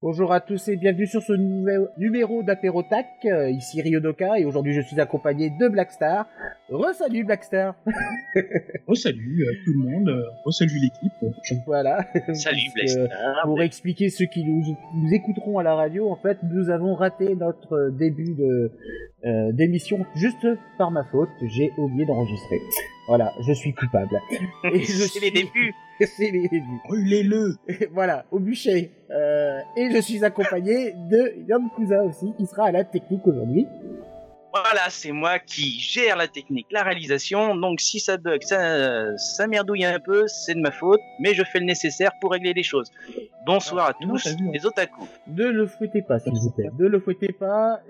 Bonjour à tous et bienvenue sur ce nouvel numéro d'Apérotac. Euh, ici Ryodoka et aujourd'hui je suis accompagné de Blackstar. Re-salut Blackstar. Re-salut euh, tout le monde, euh, re-salut l'équipe. Voilà. Salut Blackstar. Pour expliquer ceux qui nous, nous écouteront à la radio, en fait, nous avons raté notre début de euh, d'émission juste par ma faute. J'ai oublié d'enregistrer. Voilà, je suis coupable. Et je C'est les débuts. C'est les débuts. Brûlez-le voilà, au bûcher. Euh, et je suis accompagné de Yann Cousin aussi, qui sera à la technique aujourd'hui. Voilà, c'est moi qui gère la technique, la réalisation. Donc si ça bug, ça, ça merdouille un peu, c'est de ma faute, mais je fais le nécessaire pour régler les choses. Bonsoir à non, tous, hein. les otaku. Ne le fouettez pas, s'il vous plaît. Ne le fouettez pas.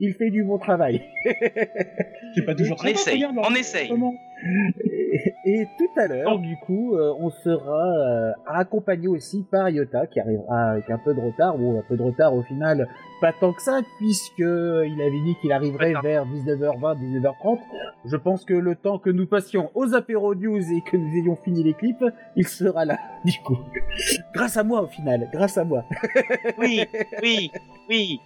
Il fait du bon travail. C'est pas toujours On essaye, on essaye. Et, et tout à l'heure, du coup, euh, on sera euh, accompagné aussi par Iota, qui arrivera avec un peu de retard, ou un peu de retard au final, pas tant que ça, puisque il avait dit qu'il arriverait vers 19h20, 19h30. Je pense que le temps que nous passions aux apéros news et que nous ayons fini les clips, il sera là, du coup. grâce à moi, au final, grâce à moi. Oui, oui, oui.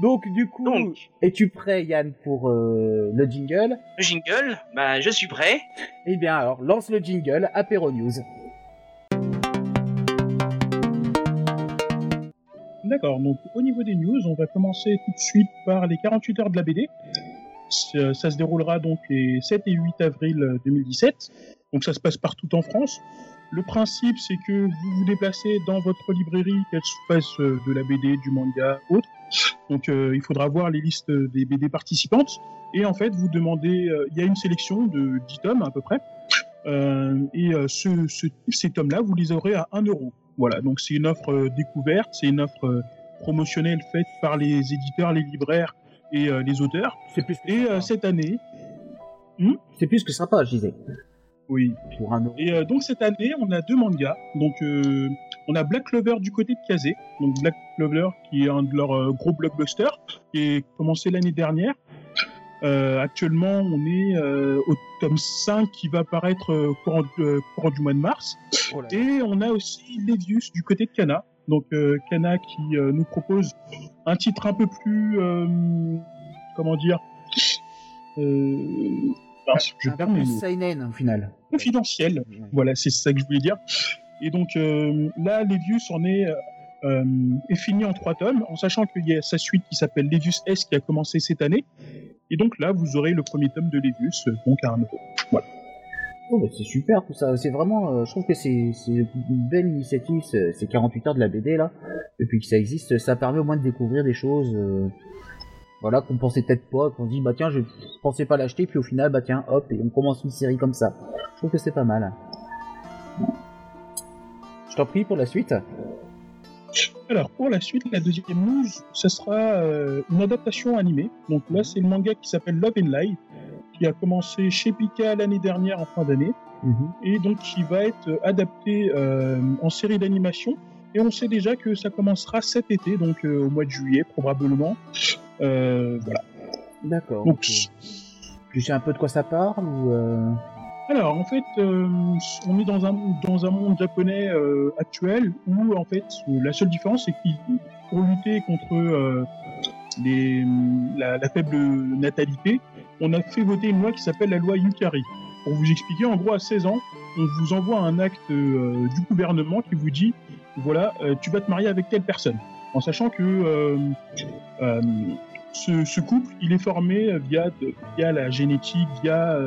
Donc, du coup, Donc, es-tu prêt, Yann, pour euh, le jingle? Le jingle, bah je suis prêt. Eh bien, alors, lance le jingle, apéro news. D'accord, donc au niveau des news, on va commencer tout de suite par les 48 heures de la BD. Ça, se déroulera donc les 7 et 8 avril euh, 2017. Donc ça se passe partout en France. Le principe, c'est que vous vous déplacez dans votre librairie, qu'elle se fasse euh, de la BD, du manga, autre. Donc euh, il faudra voir les listes des BD participantes. Et en fait, vous demandez, euh, il y a une sélection de 10 tomes à peu près. Et ce, ce- ces tomes-là, vous les aurez à 1 euro. Voilà, donc c'est une offre euh, découverte, c'est une offre euh, promotionnelle faite par les éditeurs, les libraires et euh, les auteurs. C'est plus que Et euh, cette année, C'est plus que sympa, je disais. oui. Pour un. Et euh, donc cette année, on a deux mangas. Donc on a Black Clover du côté de Kazé, donc Black Clover qui est un de leurs gros blockbusters, qui est commencé l'année dernière. Euh, actuellement, on est euh, au tome 5 qui va apparaître euh, courant, euh, courant du mois de mars. Oh. Et on a aussi Levius du côté de Kana. Donc euh, Kana qui euh, nous propose un titre un peu plus, euh, comment dire, euh, mince, je un perds peu mes seinen, au final. confidentiel. Voilà, c'est ça que je voulais dire. Et donc euh, là, Levius en est, est fini en trois tomes, en sachant qu'il y a sa suite qui s'appelle Levius S qui a commencé cette année. Et donc là, vous aurez le premier tome de Levius, euh, donc à un euro. Oh, bah, c'est super tout ça. C'est vraiment, euh, je trouve que c'est une belle initiative, ce- ces 48 heures de la BD là. Depuis que ça existe, ça permet au moins de découvrir des choses. euh, voilà, qu'on pensait peut-être pas, qu'on dit bah tiens, je pensais pas l'acheter, puis au final, bah tiens, hop, et on commence une série comme ça. Je trouve que c'est pas mal. Je t'en prie pour la suite. Alors pour la suite, la deuxième news, ce sera euh, une adaptation animée. Donc là, c'est le manga qui s'appelle Love and Light, qui a commencé chez Pika l'année dernière en fin d'année. et donc qui va être adapté euh, en série d'animation. Et on sait déjà que ça commencera cet été, donc euh, au mois de juillet probablement. Euh, voilà. D'accord. Donc. Tu sais un peu de quoi ça parle ou euh, Alors en fait, euh, on est dans un dans un monde japonais euh, actuel où en fait la seule différence c'est qu'il pour lutter contre euh, les, la, faible natalité, on a fait voter une loi qui s'appelle la loi Yukari. Pour vous expliquer, en gros à 16 ans, on vous envoie un acte du gouvernement qui vous dit voilà, tu vas te marier avec telle personne, en sachant que ce, couple, il est formé via via la génétique, via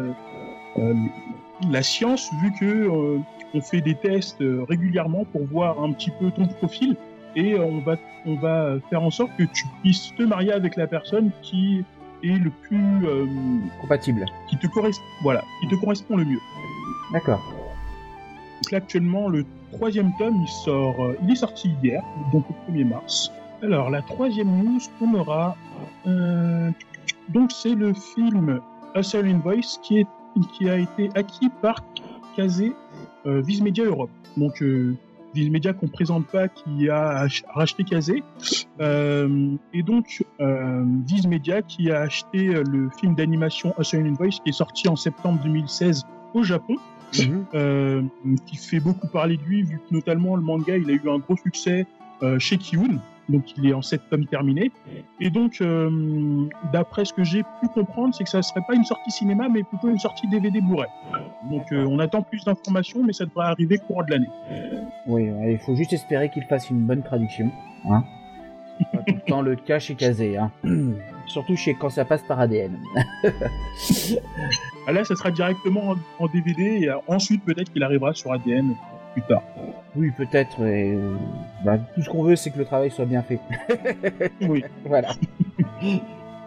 la science, vu que euh, on fait des tests euh, régulièrement pour voir un petit peu ton profil et euh, on va on va faire en sorte que tu puisses te marier avec la personne qui est le plus euh, compatible qui te correspond voilà qui te correspond le mieux. D'accord. Donc là actuellement le troisième tome il sort euh, il est sorti hier donc le 1er mars. Alors la troisième news qu'on aura euh, donc c'est le film A Silent Voice qui est qui a été acquis par Kazé euh, Viz Media Europe. Donc euh, Viz Media qu'on présente pas qui a ach- racheté Kazé Euh, et donc euh, Viz Media qui a acheté euh, le film d'animation A Silent Voice qui est sorti en septembre 2016 au Japon mhm. qui fait beaucoup parler de lui, vu que notamment le manga, il a eu un gros succès chez Kiun, donc il est en 7 tomes terminé. Et donc, euh, d'après ce que j'ai pu comprendre, c'est que ça ne serait pas une sortie cinéma, mais plutôt une sortie DVD Blu-ray. Donc on attend plus d'informations, mais ça devrait arriver courant de l'année. Oui, il faut juste espérer qu'il fasse une bonne traduction. Hein pas tout le temps le cas chez Kazé. Hein. Surtout chez quand ça passe par ADN. Ah, là, ça sera directement en, DVD et ensuite peut-être qu'il arrivera sur ADN plus tard. Oui, peut-être. Bah, tout ce qu'on veut, c'est que le travail soit bien fait. oui. Voilà.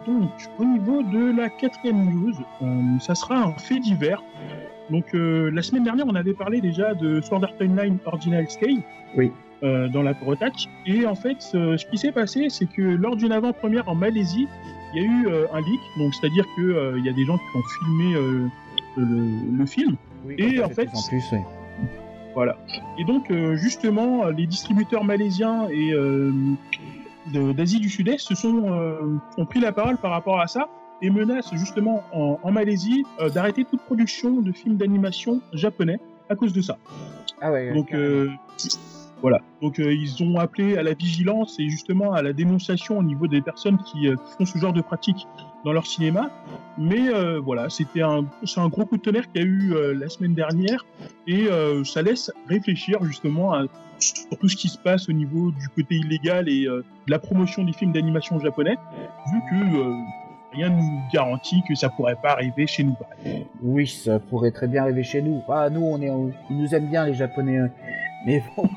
Donc, au niveau de la quatrième news, euh, ça sera un fait divers. Donc, euh, la semaine dernière, on avait parlé déjà de Sword Art Online Original Scale. Oui. Euh, dans la Bretagne. Et en fait, ce qui s'est passé, c'est que lors d'une avant-première en Malaisie, il y a eu euh, un leak, donc c'est-à-dire que euh, il y a des gens qui ont filmé le, film. et en fait, en plus, oui. Voilà. Et donc justement, les distributeurs malaisiens et d'Asie du Sud-Est se sont ont pris la parole par rapport à ça et menacent justement en, en Malaisie d'arrêter toute production de films d'animation japonais à cause de ça. Ah ouais. Donc voilà. Donc euh, ils ont appelé à la vigilance et justement à la dénonciation au niveau des personnes qui euh, font ce genre de pratique dans leur cinéma. Mais euh, voilà, c'était un, c'est un gros coup de tonnerre qu'il y a eu la semaine dernière et ça laisse réfléchir justement à sur tout ce qui se passe au niveau du côté illégal et de la promotion des films d'animation japonais, vu que rien ne nous garantit que ça pourrait pas arriver chez nous. Oui, ça pourrait très bien arriver chez nous. Ah, nous, on est, ils nous aiment bien les Japonais. Hein. Mais bon,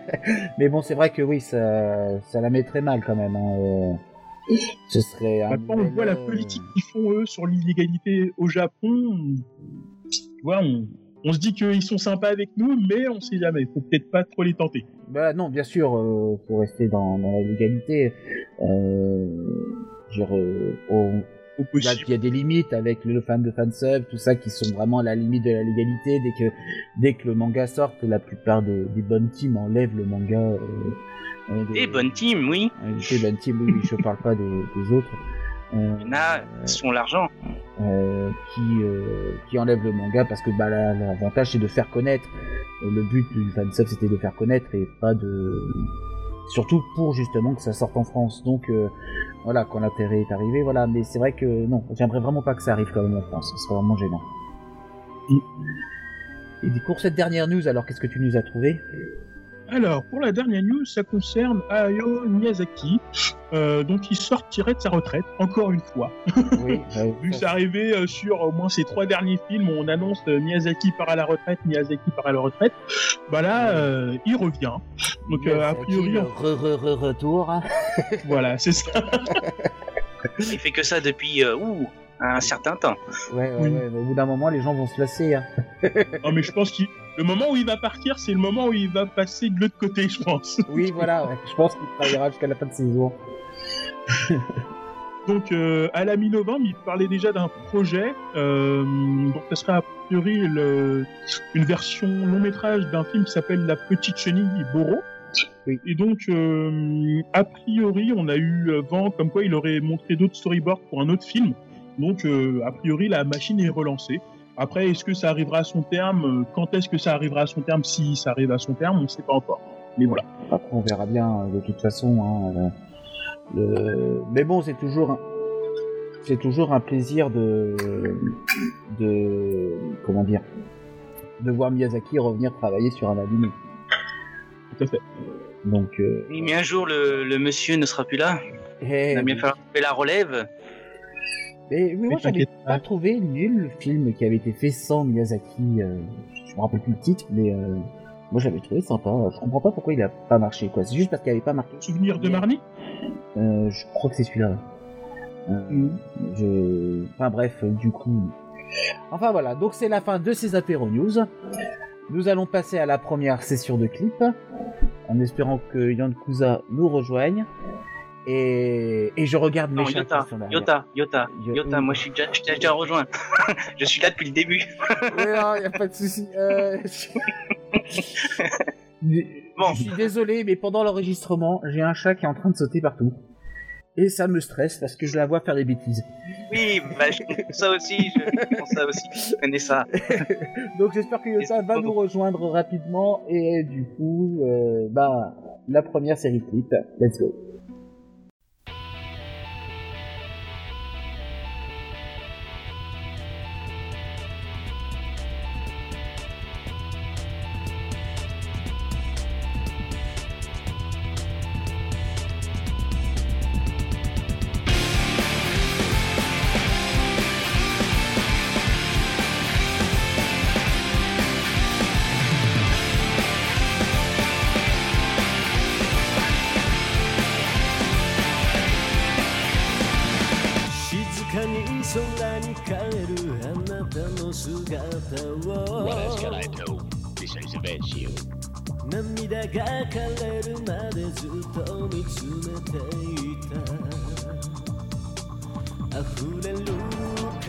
mais bon, c'est vrai que oui, ça, ça la mettrait mal quand même. Hein. Euh. Ce serait. Un Maintenant, on voit la euh, politique qu'ils font eux sur l'illégalité au Japon. on, on se dit qu'ils sont sympas avec nous, mais on sait jamais. Faut peut-être pas trop les tenter. Bah non, bien sûr, euh, faut rester dans, dans la légalité. Euh, dire, il y, a des limites avec le fan de fansub, tout ça qui sont vraiment à la limite de la légalité. Dès que, dès que le manga sort, la plupart des, bonnes teams enlèvent le manga. Euh, euh des, bonnes teams, oui. des bonnes teams, oui, je parle pas des, autres. Euh, Il y en a qui sont l'argent. Euh, qui, euh, qui enlèvent le manga parce que bah, l'avantage c'est de faire connaître. Le but du fansub c'était de faire connaître et pas de surtout pour justement que ça sorte en France. Donc euh, voilà, quand l'intérêt est arrivé, voilà. Mais c'est vrai que non, j'aimerais vraiment pas que ça arrive quand même en France. Ce serait vraiment gênant. Et pour cette dernière news, alors qu'est-ce que tu nous as trouvé? Alors, pour la dernière news, ça concerne Hayao Miyazaki. Euh, donc, il sortirait de sa retraite, encore une fois. Oui, Vu que c'est arrivé euh, sur au moins ses trois derniers films, où on annonce euh, Miyazaki part à la retraite, Miyazaki part à la retraite. Bah là, euh, il revient. Donc, euh, a priori. Re, re, re, retour. voilà, c'est ça. il fait que ça depuis. ouh un certain temps. Ouais, ouais, ouais. Au bout d'un moment, les gens vont se lasser. Hein. non, mais je pense que le moment où il va partir, c'est le moment où il va passer de l'autre côté, je pense. oui, voilà. Je pense qu'il travaillera jusqu'à la fin de saison. Donc, euh, à la mi-novembre, il parlait déjà d'un projet. Euh, donc, ce sera a priori le, une version long métrage d'un film qui s'appelle La Petite Chenille Boro. Oui. Et donc, euh, a priori, on a eu vent comme quoi il aurait montré d'autres storyboards pour un autre film. Donc, euh, a priori, la machine est relancée. Après, est-ce que ça arrivera à son terme? Euh, Quand est-ce que ça arrivera à son terme? Si ça arrive à son terme, on ne sait pas encore. Mais voilà. Après, on verra bien de toute façon. Hein, le... Mais bon, c'est toujours, un... c'est toujours un plaisir de, de, comment dire, de voir Miyazaki revenir travailler sur un animé. Tout à fait. Donc. Euh... Oui, mais un jour le, le monsieur ne sera plus là. Eh il va bien falloir la relève. Mais, moi, j'avais pas trouvé nul le film qui avait été fait sans Miyazaki. Euh, je me rappelle plus le titre, mais euh, moi j'avais trouvé sympa. Je comprends pas pourquoi il a pas marché. quoi. C'est juste parce qu'il avait pas marqué. Souvenir de Marnie? Euh, Je crois que c'est celui-là. Mm. je... Enfin bref, du coup. Enfin voilà, donc c'est la fin de ces apéro news. Nous allons passer à la première session de clip, en espérant que Yann Kuza nous rejoigne. Et, je regarde mes chats Yota, Yota, Yota, Yota, moi je suis déjà, je t'ai déjà rejoint. je suis là depuis le début. oui, non, y a pas de souci. Euh... bon. Je suis désolé, mais pendant l'enregistrement, j'ai un chat qui est en train de sauter partout. Et ça me stresse parce que je la vois faire des bêtises. Oui, bah, je... ça aussi, je pense ça aussi, je connais ça. Donc j'espère que Yota va nous rejoindre rapidement et du coup, euh, bah, la première série clip. Let's go. What else can I do besides avenge you? 涙が枯れるまでずっと見つめていた溢れる悲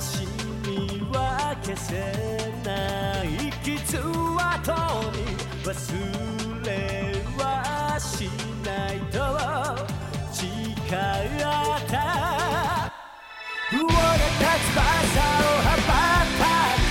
しみは消せない傷跡に忘れ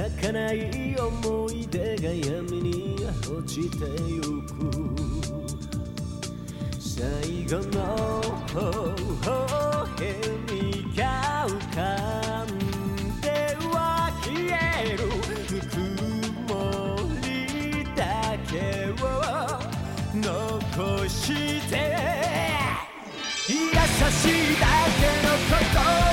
儚い思い出が闇に落ちてゆく。最後の微笑みが浮かんでは消える。曇りだけを残して優しいだけのこと。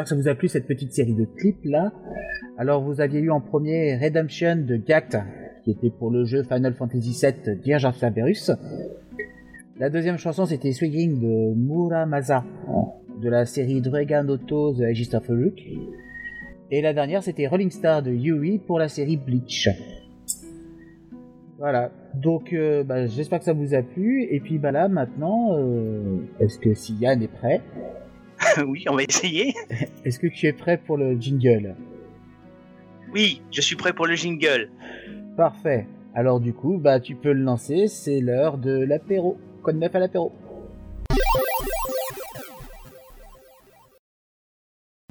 J'espère que ça vous a plu cette petite série de clips là. Alors vous aviez eu en premier Redemption de Gact, qui était pour le jeu Final Fantasy VII Dirge of. La deuxième chanson c'était Swinging de Muramasa, de la série Dragon Auto The Aegis of Luke. Et la dernière c'était Rolling Star de Yui pour la série Bleach. Voilà, donc euh, bah, j'espère que ça vous a plu. Et puis bah là maintenant, euh, est-ce que si est prêt? oui, on va essayer. Est-ce que tu es prêt pour le jingle Oui, je suis prêt pour le jingle. Parfait. Alors du coup, bah tu peux le lancer, c'est l'heure de l'apéro. Code 9 à l'apéro.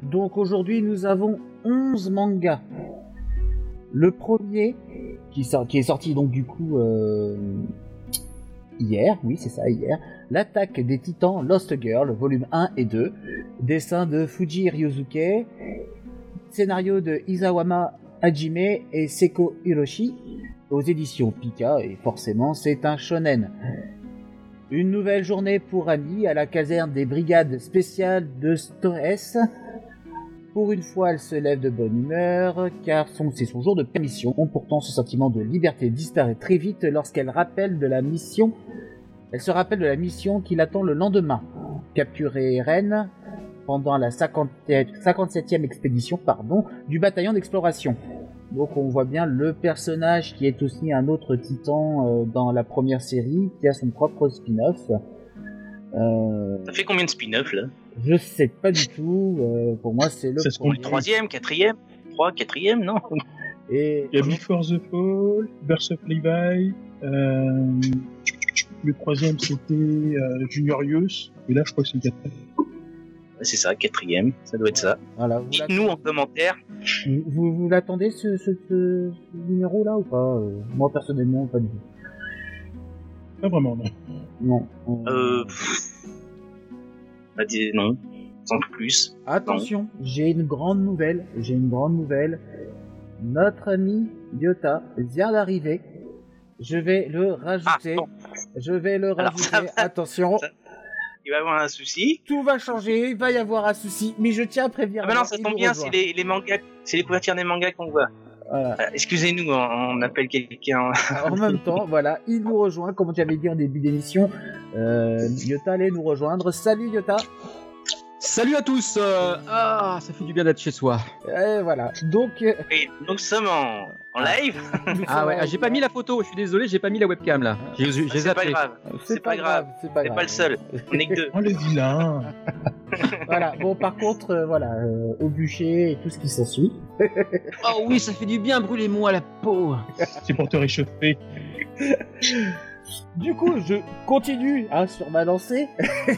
Donc aujourd'hui, nous avons 11 mangas. Le premier, qui, sort- qui est sorti donc du coup euh, hier, oui c'est ça, hier, L'attaque des titans Lost Girl, volume 1 et 2, dessin de Fuji Ryosuke, scénario de Isawama Hajime et Seko Hiroshi, aux éditions Pika, et forcément c'est un shonen. Une nouvelle journée pour Annie à la caserne des brigades spéciales de Stores. Pour une fois, elle se lève de bonne humeur, car c'est son jour de permission. Pourtant, ce sentiment de liberté disparaît très vite lorsqu'elle rappelle de la mission. Elle se rappelle de la mission qui l'attend le lendemain. Capturer Rennes pendant la 50 57e expédition pardon, du bataillon d'exploration. Donc on voit bien le personnage qui est aussi un autre titan euh, dans la première série, qui a son propre spin-off. Euh, Ça fait combien de spin-off là? Je sais pas du tout. euh, pour moi, c'est le Ça se premier. compte Troisième, quatrième Trois, quatrième, non Et Il y a Before the Fall, Birth of Levi. Euh, le troisième, c'était euh, Junior Youth. Et là, je crois que c'est le quatrième. C'est ça, quatrième, ça doit être ça. voilà, Dites-nous en commentaire. vous, vous l'attendez ce, ce, ce- ce numéro là ou pas Euh, Moi personnellement, pas du tout. Pas vraiment, non. Non. Euh. Pff. Dis- non. Sans plus. Attention, j'ai une grande nouvelle. J'ai une grande nouvelle. Notre ami Yota vient d'arriver. Je vais le rajouter. Ah, bon. Je vais le Alors, rajouter. ça. Attention, Ça- Il va y avoir un souci. tout va changer. Il va y avoir un souci. Mais je tiens à prévenir. Ah bah non, ça tombe bien, c'est les, les mangas, c'est les couvertures des mangas qu'on voit. Voilà. Euh, Excusez-nous, on, appelle quelqu'un. en même temps, voilà, il nous rejoint, comme j'avais dit en début d'émission. Euh, Yota allait nous rejoindre. Salut Yota. Salut à tous euh, Ah, ça fait du bien d'être chez soi. Et voilà. Donc, euh, Et nous sommes en, en live. nous Ah sommes ouais, ah, j'ai pas mis la photo, je suis désolé, j'ai pas mis la webcam là. J'ai j'ai Ah, c'est pas zappé. grave. C'est pas grave. C'est pas T'es grave. pas le seul. On est que deux. Oh, le vilain voilà. Bon, par contre, euh, voilà, euh, au bûcher et tout ce qui s'ensuit. Oh oui, ça fait du bien, brûlez-moi la peau. C'est pour te réchauffer. Du coup, je continue hein, sur ma lancée.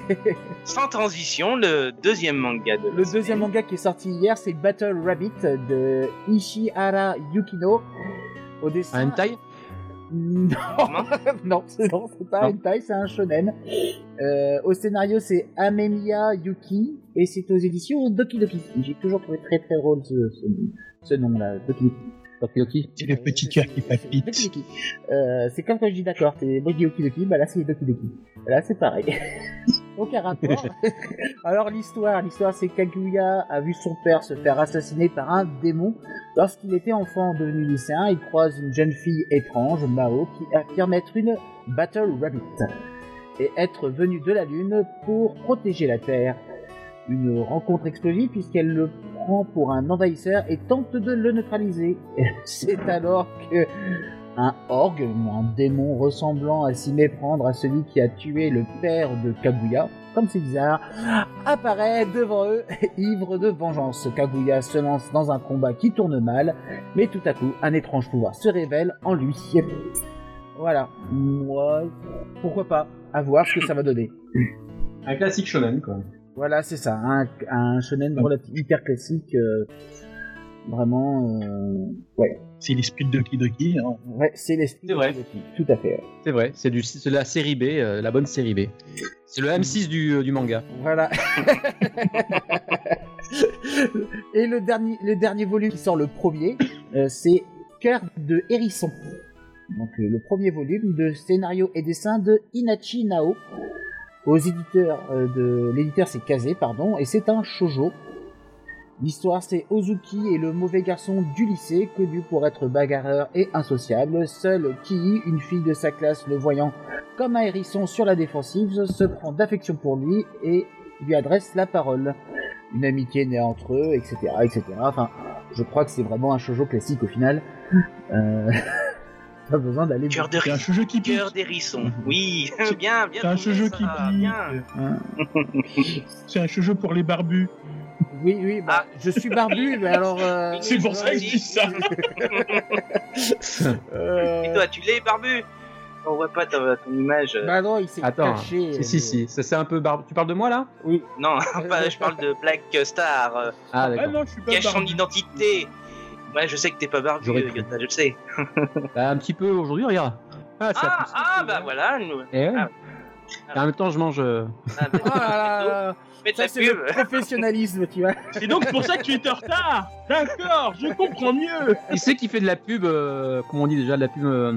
Sans transition, le deuxième manga de Le deuxième manga qui est sorti hier, c'est Battle Rabbit de Ishihara Yukino. Au dessin. Un hentai? Non, non, c'est non, c'est pas Non. un hentai, c'est un shonen. Euh, au scénario, c'est Amemiya Yuki et c'est aux éditions Doki Doki. J'ai toujours trouvé très très drôle ce, ce, ce nom-là, Doki Doki. Doki. C'est le petit cœur qui palpite. Euh, c'est comme quand je dis d'accord, c'est moi je dis Doki Doki, bah là c'est Doki Doki. Là c'est pareil. Aucun rapport. Alors l'histoire, l'histoire c'est Kaguya a vu son père se faire assassiner par un démon. Lorsqu'il était enfant devenu lycéen, il croise une jeune fille étrange, Mao, qui affirme être une Battle Rabbit et être venue de la Lune pour protéger la Terre. Une rencontre explosive puisqu'elle le prend pour un envahisseur et tente de le neutraliser. C'est alors que un orgue, un démon ressemblant à s'y méprendre à celui qui a tué le père de Kaguya, comme c'est bizarre, apparaît devant eux, ivre de vengeance. Kaguya se lance dans un combat qui tourne mal, mais tout à coup, un étrange pouvoir se révèle en lui. Voilà, moi, pourquoi pas, à voir ce que ça va donner. Un classique shonen quoi. Voilà, c'est ça, un, un shonen hyper classique, euh, vraiment, euh, ouais, C'est l'esprit de Doki Doki. Hein. ouais, c'est l'esprit. C'est vrai. de Doki, Tout à fait. C'est vrai, c'est du c'est de la série B, euh, la bonne série B. C'est le M6 du, euh, du manga. Voilà. Et le dernier, le dernier volume qui sort le premier, euh, c'est Cœur de hérisson. Donc euh, le premier volume de scénario et dessin de Inachi Nao. Aux éditeurs euh, de l'éditeur c'est Kazé pardon et c'est un shojo. L'histoire c'est Ozuki est le mauvais garçon du lycée connu pour être bagarreur et insociable. Seule Kii, une fille de sa classe le voyant comme un hérisson sur la défensive, se prend d'affection pour lui et lui adresse la parole. Une amitié naît entre eux, etc., etc. Enfin, je crois que c'est vraiment un shoujo classique au final. Euh... Pas besoin d'aller. Cœur de C'est un jeu qui pique. Cœur d'hérisson. Oui, bien, bien. C'est un jeu qui pique. Bien. Hein C'est un jeu pour les barbus. Oui, oui, bah, je suis barbu, mais alors. euh, C'est pour ça que je dis ça. euh, Et toi, tu l'es, barbu? On voit pas ta- ton image. euh. Bah non, il s'est Attends, caché. si si si, ça c'est un peu barbe. Tu parles de moi là? Oui. Non, pas, je parle de Black Star. euh, Ah Ah non, je suis pas cache son barbu. identité. Ouais, je sais que t'es pas barbu. Yota, je le sais. Bah, un petit peu aujourd'hui, regarde. Ah, ça Ah, ah, bah voilà. Nous... Eh ouais. Ah. Et en même temps, je mange. euh, Ah, bah, Oh ça c'est le professionnalisme, tu vois. C'est donc pour ça que tu étais en retard. D'accord, je comprends mieux. Qui c'est qui fait de la pub euh, Comment on dit déjà de la pub euh,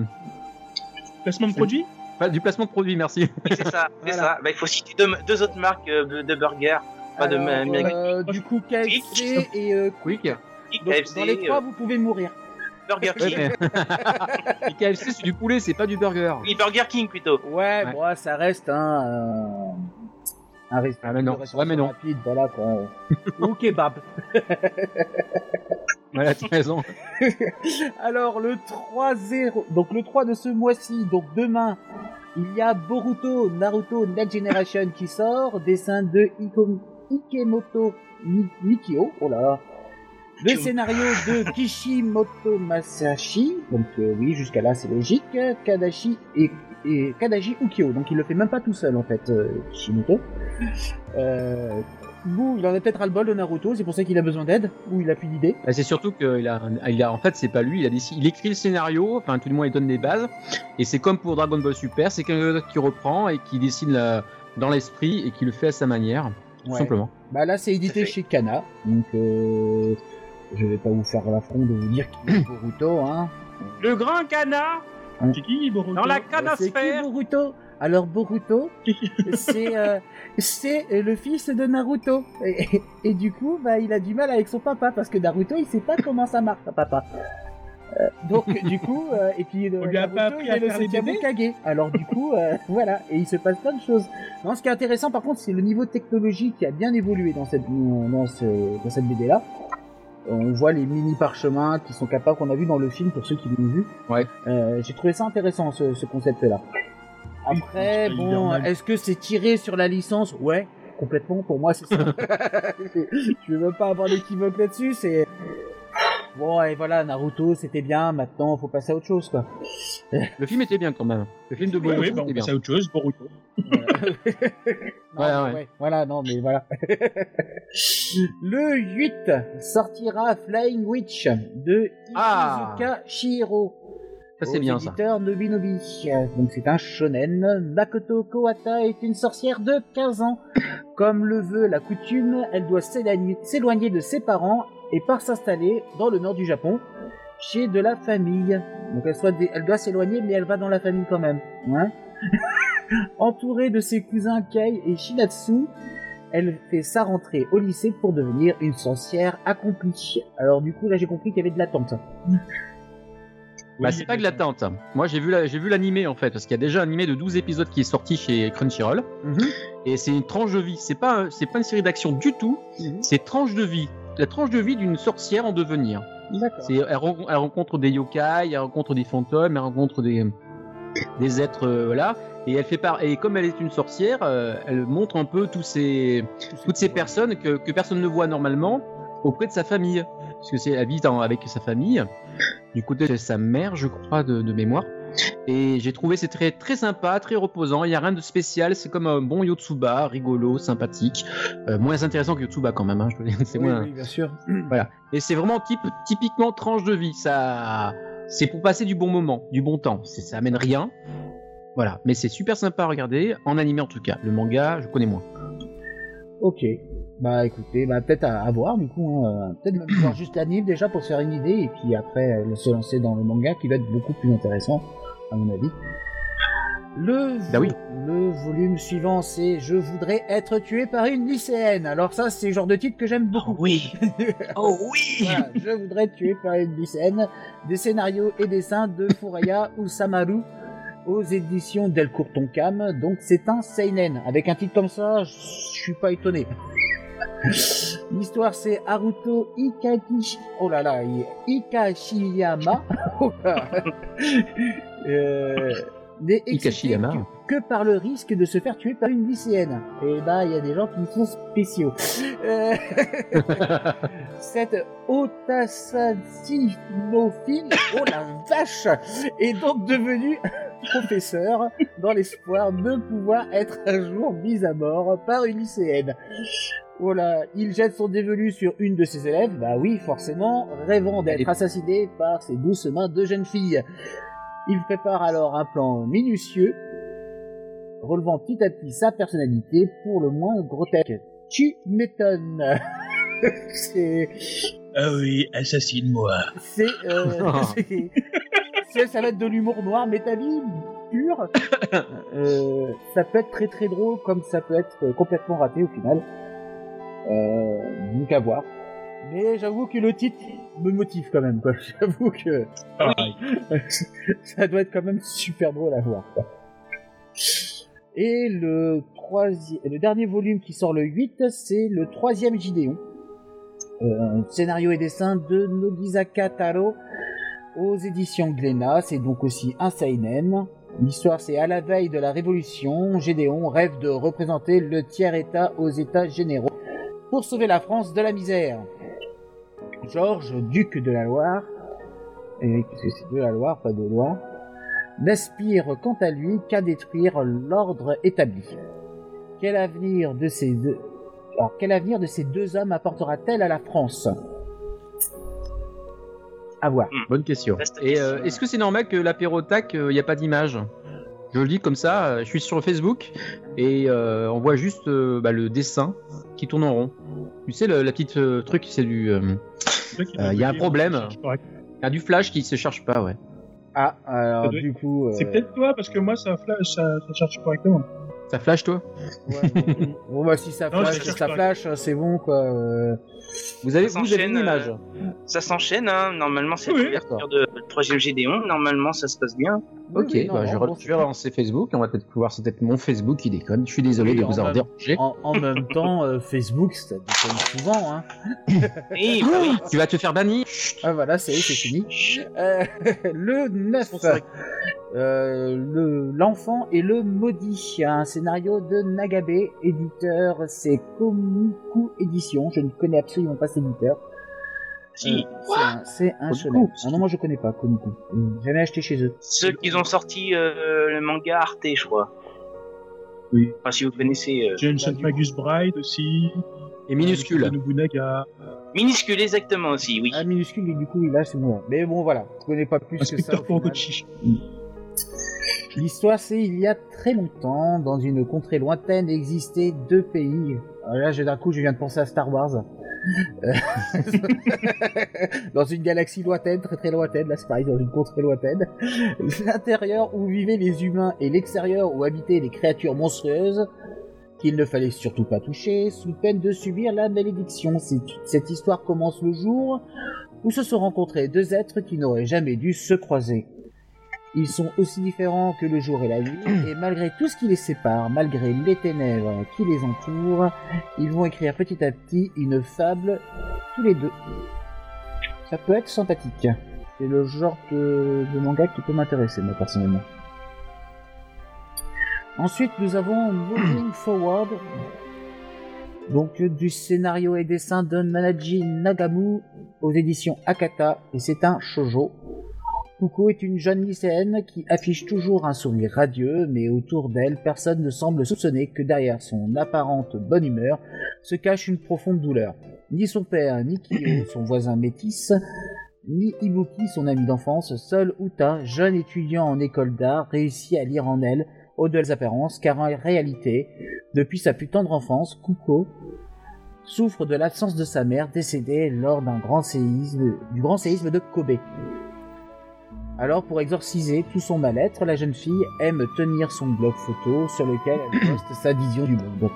Placement de produit pas- Du placement de produit, merci. Oui, c'est ça, c'est Voilà. ça. Bah, il faut citer deux, deux autres marques euh, de, burgers. Pas Alors, euh, du coup, KFC et euh, Donc, dans les trois, euh, vous pouvez mourir. Burger Ouais, King. mais... Et KFC, c'est du poulet, c'est pas du burger. Oui, Burger King plutôt. Ouais, Ouais. bon, ça reste un. euh, un restaurant. Ah, mais non. Ouais, mais non. Rapide, voilà quoi. Ou kebab. Voilà, t'as raison. Alors le 3-0, donc le 3 de ce mois-ci, donc demain, il y a Boruto Naruto Next Generation qui sort, dessin de Iko- Ikemoto Mi- Mikio, oh là, le scénario de Kishimoto Masashi, donc euh, oui jusqu'à là c'est logique, Kadashi et, et Kadaji Ukyo, donc il le fait même pas tout seul en fait, euh, Kishimoto. Euh, il en a peut-être ras-le-bol de Naruto, c'est pour ça qu'il a besoin d'aide, ou il a plus d'idées. Bah, c'est surtout qu'il a, un- il a, en fait, c'est pas lui, il a décidé- il écrit le scénario, enfin, tout le moins, il donne des bases, et c'est comme pour Dragon Ball Super, c'est quelqu'un d'autre qui reprend et qui dessine la- dans l'esprit et qui le fait à sa manière, tout Ouais. simplement. Bah là, c'est édité chez Kana, donc euh, je vais pas vous faire l'affront de vous dire qui est Boruto, hein. Le grand canard C'est qui, Boruto dans la C'est qui canasphère Boruto? Alors Boruto, c'est euh, c'est euh, le fils de Naruto. Et, et- et du coup, bah, il a du mal avec son papa parce que Naruto, il sait pas comment ça marche, papa. Euh, donc du coup, euh, et puis euh, On lui a pas Naruto, appris il à est le faire septième Hokage. Alors du coup, euh, voilà, et il se passe plein de choses. Non, ce qui est intéressant par contre, c'est le niveau technologique qui a bien évolué dans cette dans, ce, dans cette BD là. On voit les mini parchemins qui sont capables qu'on a vu dans le film pour ceux qui l'ont vu. Ouais. Euh, J'ai trouvé ça intéressant ce, ce concept là. Après, bon, est-ce que c'est tiré sur la licence? Ouais, complètement. Pour moi, c'est ça. Je veux même pas avoir d'équivoque là-dessus. C'est bon, et voilà, Naruto, c'était bien. Maintenant, faut passer à autre chose, quoi. Le film était bien quand même. Le film de Oui, Boruto oui, bah, on était bien. passe à autre chose, Boruto. Non, Voilà, ouais. Voilà, non, mais voilà. Le 8 sortira Flying Witch de Ah. Izuka Shihiro. Ça, c'est bien ça. éditeurs Nobinobi. Donc c'est un shonen. Makoto Kawata est une sorcière de 15 ans. Comme le veut la coutume, elle doit s'éloigner de ses parents et part s'installer dans le nord du Japon, chez de la famille. Donc elle, soit des- elle doit s'éloigner, mais elle va dans la famille quand même. Hein Entourée de ses cousins Kei et Shinatsu, elle fait sa rentrée au lycée pour devenir une sorcière accomplie. Alors du coup là j'ai compris qu'il y avait de l'attente. Bah, c'est pas de l'attente. Moi, j'ai vu la- j'ai vu l'animé en fait, parce qu'il y a déjà un animé de 12 épisodes qui est sorti chez Crunchyroll, et c'est une tranche de vie. C'est pas, c'est pas une série d'action du tout. C'est tranche de vie. La tranche de vie d'une sorcière en devenir. C'est, elle, ren- elle rencontre des yokai, elle rencontre des fantômes, elle rencontre des, des êtres, euh, voilà. Et elle fait part. Et comme elle est une sorcière, euh, elle montre un peu tous ces, toutes ces personnes que, que personne ne voit normalement auprès de sa famille. Parce que c'est, elle vit en- avec sa famille, du côté de sa mère, je crois, de, de mémoire. Et j'ai trouvé c'est très très sympa, très reposant. Il y a rien de spécial. C'est comme un bon Yotsuba, rigolo, sympathique, Euh, moins intéressant que Yotsuba quand même. Hein, c'est oui, moins. oui, bien sûr. Voilà. Et c'est vraiment type, typiquement tranche de vie. Ça, c'est pour passer du bon moment, du bon temps. Ça amène rien. Voilà. Mais c'est super sympa à regarder, en animé en tout cas. Le manga, je connais moins. Ok. Bah écoutez, bah peut-être à, à voir du coup, hein, euh, peut-être même voir juste l'anime déjà pour se faire une idée et puis après euh, se lancer dans le manga qui va être beaucoup plus intéressant à mon avis. Le, Bah oui. le volume suivant c'est Je voudrais être tué par une lycéenne. Alors ça c'est le genre de titre que j'aime beaucoup. oui. Oh oui. Voilà, je voudrais être tué par une lycéenne. Des scénarios et dessins de Furaya Usamaru aux éditions Delcourt Tonkam. Donc c'est un seinen. Avec un titre comme ça, je suis pas étonné. L'histoire c'est Haruto Ikaki... Oh là là, Ikashiyama. Oh. Euh, Ikashiyama. Que, que par le risque de se faire tuer par une lycéenne. Et bah, il y a des gens qui sont spéciaux. Euh, cette otassinophile, oh la vache, est donc devenue professeur dans l'espoir de pouvoir être un jour mise à mort par une lycéenne. Voilà, il jette son dévolu sur une de ses élèves, bah oui, forcément, rêvant d'être assassiné par ses douces mains de jeune fille. Il prépare alors un plan minutieux, relevant petit à petit sa personnalité pour le moins grotesque. Tu m'étonnes. c'est, Ah oui, assassine-moi. c'est, euh, c'est- c'est- ça va être de l'humour noir, mais ta vie pure. Euh, ça peut être très très drôle, comme ça peut être complètement raté au final. Euh, donc à voir. Mais j'avoue que le titre me motive quand même, quoi. J'avoue que ça doit être quand même super drôle à voir. quoi. Et le dernier volume qui sort le 8, c'est le troisième Gideon. Euh, scénario et dessin de Nobizaka Taro aux éditions Glénat. C'est donc aussi un seinen. L'histoire, c'est à la veille de la Révolution, Gédéon rêve de représenter le tiers-État aux États généraux pour sauver la France de la misère. Georges, duc de la Loire, et que c'est de la Loire, pas de Loire, n'aspire quant à lui qu'à détruire l'ordre établi. Quel avenir de ces deux Alors, quel avenir de ces deux hommes apportera-t-elle à la France? À voir. Bonne question. Et euh, question. est-ce que c'est normal que l'apérotac, il n'y a pas d'image? Je le dis comme ça, euh, je suis sur Facebook et euh, on voit juste euh, bah, le dessin qui tourne en rond. Tu sais, le- la petite euh, truc, c'est du. Euh, Euh, y a un problème. Il y a du flash qui se charge pas, ouais. Ah, alors doit- du coup. C'est euh, peut-être toi, parce que moi, ça, flash, ça, ça charge correctement. Ça flash, toi ouais, bon, bon, bah si ça Non, flash, si ça pas. flash, c'est bon quoi. euh. Vous avez, Ça vous avez s'enchaîne, une image euh, Ça s'enchaîne, hein. normalement c'est Oui, la couverture de le troisième GD1, normalement ça se passe bien. Ok, oui, non, bah, non, je, bon, vais relancer Facebook. On va peut-être pouvoir, c'est peut-être mon Facebook qui déconne. Je suis désolé Oui, de vous avoir même- dérangé. En, en même temps, euh, Facebook, ça déconne souvent. Hein. Et bah oui. Tu vas te faire bannir Ah voilà, c'est c'est fini. Euh, le 9, pour ça euh, le- l'enfant et le maudit, un scénario de Nagabe, éditeur, c'est Komiku Édition, je ne connais absolument pas cet éditeur. Si, Euh, c'est un- un, shonen. Ah non, moi je connais pas Komiku. J'ai Jamais acheté chez eux. ceux qui ont sorti euh, le manga Arte, je crois. Oui. Enfin, si vous connaissez. euh, Jensen Magus Bride aussi. Et minuscule. Euh, Nobunaga. Minuscule exactement aussi, oui. Un minuscule, et du coup, là c'est bon. Mais bon, voilà, je connais pas plus que ça. Inspecteur au final. L'histoire, c'est il y a très longtemps, dans une contrée lointaine, existaient deux pays. Alors là, d'un coup, je viens de penser à Star Wars. Euh, dans une galaxie lointaine, très très lointaine, là c'est dans une contrée lointaine. L'intérieur où vivaient les humains et l'extérieur où habitaient les créatures monstrueuses qu'il ne fallait surtout pas toucher, sous peine de subir la malédiction. Cette histoire commence le jour où se sont rencontrés deux êtres qui n'auraient jamais dû se croiser. Ils sont aussi différents que le jour et la nuit, et malgré tout ce qui les sépare, malgré les ténèbres qui les entourent, ils vont écrire petit à petit une fable tous les deux. Ça peut être sympathique. C'est le genre de, de manga qui peut m'intéresser, moi, personnellement. Ensuite, nous avons Moving Forward. Donc, du scénario et dessin de Manaji Nagamu aux éditions Akata, et c'est un shoujo. Kuko est une jeune lycéenne qui affiche toujours un sourire radieux, mais autour d'elle, personne ne semble soupçonner que derrière son apparente bonne humeur se cache une profonde douleur. Ni son père, ni Kyo, son voisin métis, ni Ibuki, son ami d'enfance, seul Uta, jeune étudiant en école d'art, réussit à lire en elle, au-delà des apparences, car en réalité, depuis sa plus tendre enfance, Kuko souffre de l'absence de sa mère décédée lors d'un grand séisme, du grand séisme de Kobe. Alors, pour exorciser tout son mal-être, la jeune fille aime tenir son blog photo sur lequel elle poste sa vision du monde.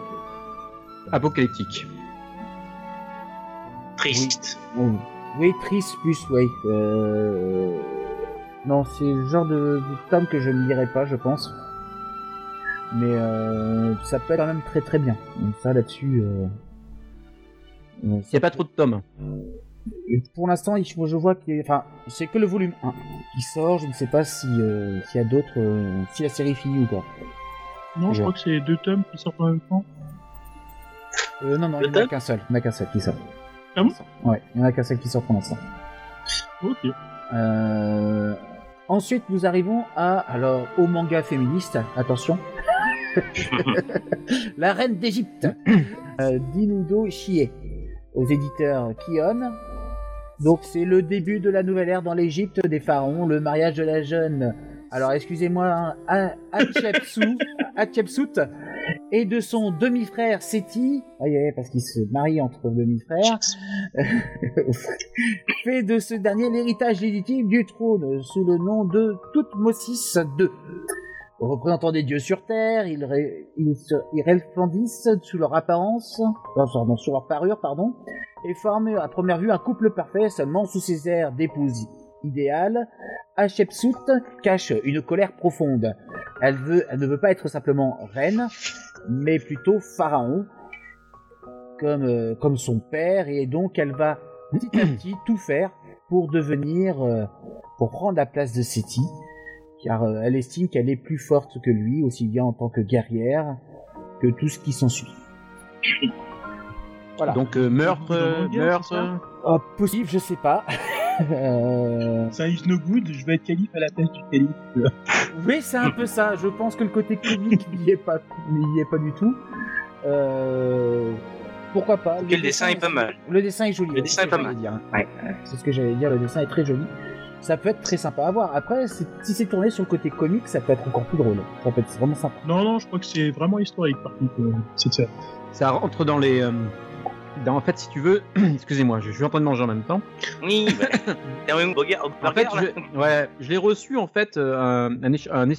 Apocalyptique. Triste. Oui, oui triste plus, oui. Euh... Non, c'est le genre de, de tome que je ne lirai pas, je pense. Mais euh, ça peut être quand même très très bien. Donc ça là-dessus... Euh... euh, Il n'y a pas trop de tomes. Pour l'instant, je vois que, enfin, c'est que le volume 1 qui sort. Je ne sais pas si euh, s'il y a d'autres, euh, si la série finit ou pas. Non, je crois que c'est deux tomes qui sortent en même temps. Euh, non, non, il n'y en a qu'un seul. Il n'y en a qu'un seul qui sort. Ah bon? Ouais, il n'y en a qu'un seul qui sort pour l'instant. Ok. Euh, Ensuite, nous arrivons à, alors, au manga féministe. Attention. La reine d'Égypte, euh, Dinudo Chie, aux éditeurs Kion. Donc c'est le début de la nouvelle ère dans l'Égypte des pharaons, le mariage de la jeune. Alors excusez-moi, hein, Ha- Hatshepsut, et de son demi-frère Séti, aïe, parce qu'il se marie entre demi-frères, fait de ce dernier l'héritage légitime du trône sous le nom de Toutmosis II. Représentant des dieux sur terre, ils, ré- resplendissent sous leur apparence, pardon, sous leur parure, pardon, et forment à première vue un couple parfait seulement sous ses airs d'épouse idéale. Hatshepsut cache une colère profonde. Elle, ne veut pas être simplement reine, mais plutôt pharaon, comme, euh, comme son père, et donc elle va petit à petit tout faire pour devenir, euh, pour prendre la place de Séti, car euh, elle estime qu'elle est plus forte que lui, aussi bien en tant que guerrière que tout ce qui s'ensuit. Voilà. Donc euh, meurtre, le manga, meurtre. Oh, possible, je sais pas. Euh, Ça is no good, je vais être calife à la place du calife. Oui, c'est un peu ça. Je pense que le côté comique n'y est pas, n'y est pas du tout. Euh, pourquoi pas. Le dessin est pas mal. Le dessin est joli. Le ouais, dessin c'est est pas mal. dire, hein. Ouais. C'est ce que j'allais dire, le dessin est très joli. Ça peut être très sympa à voir. Après, si c'est tourné sur le côté comique, ça peut être encore plus drôle. Ça peut être vraiment sympa. Non, non, je crois que c'est vraiment historique par contre. euh, cette série. Ça rentre dans les. euh, dans, en fait, si tu veux, excusez-moi, je suis en train de manger en même temps. Oui, bah, burger, En fait, je, ouais, je l'ai reçu en fait euh, un,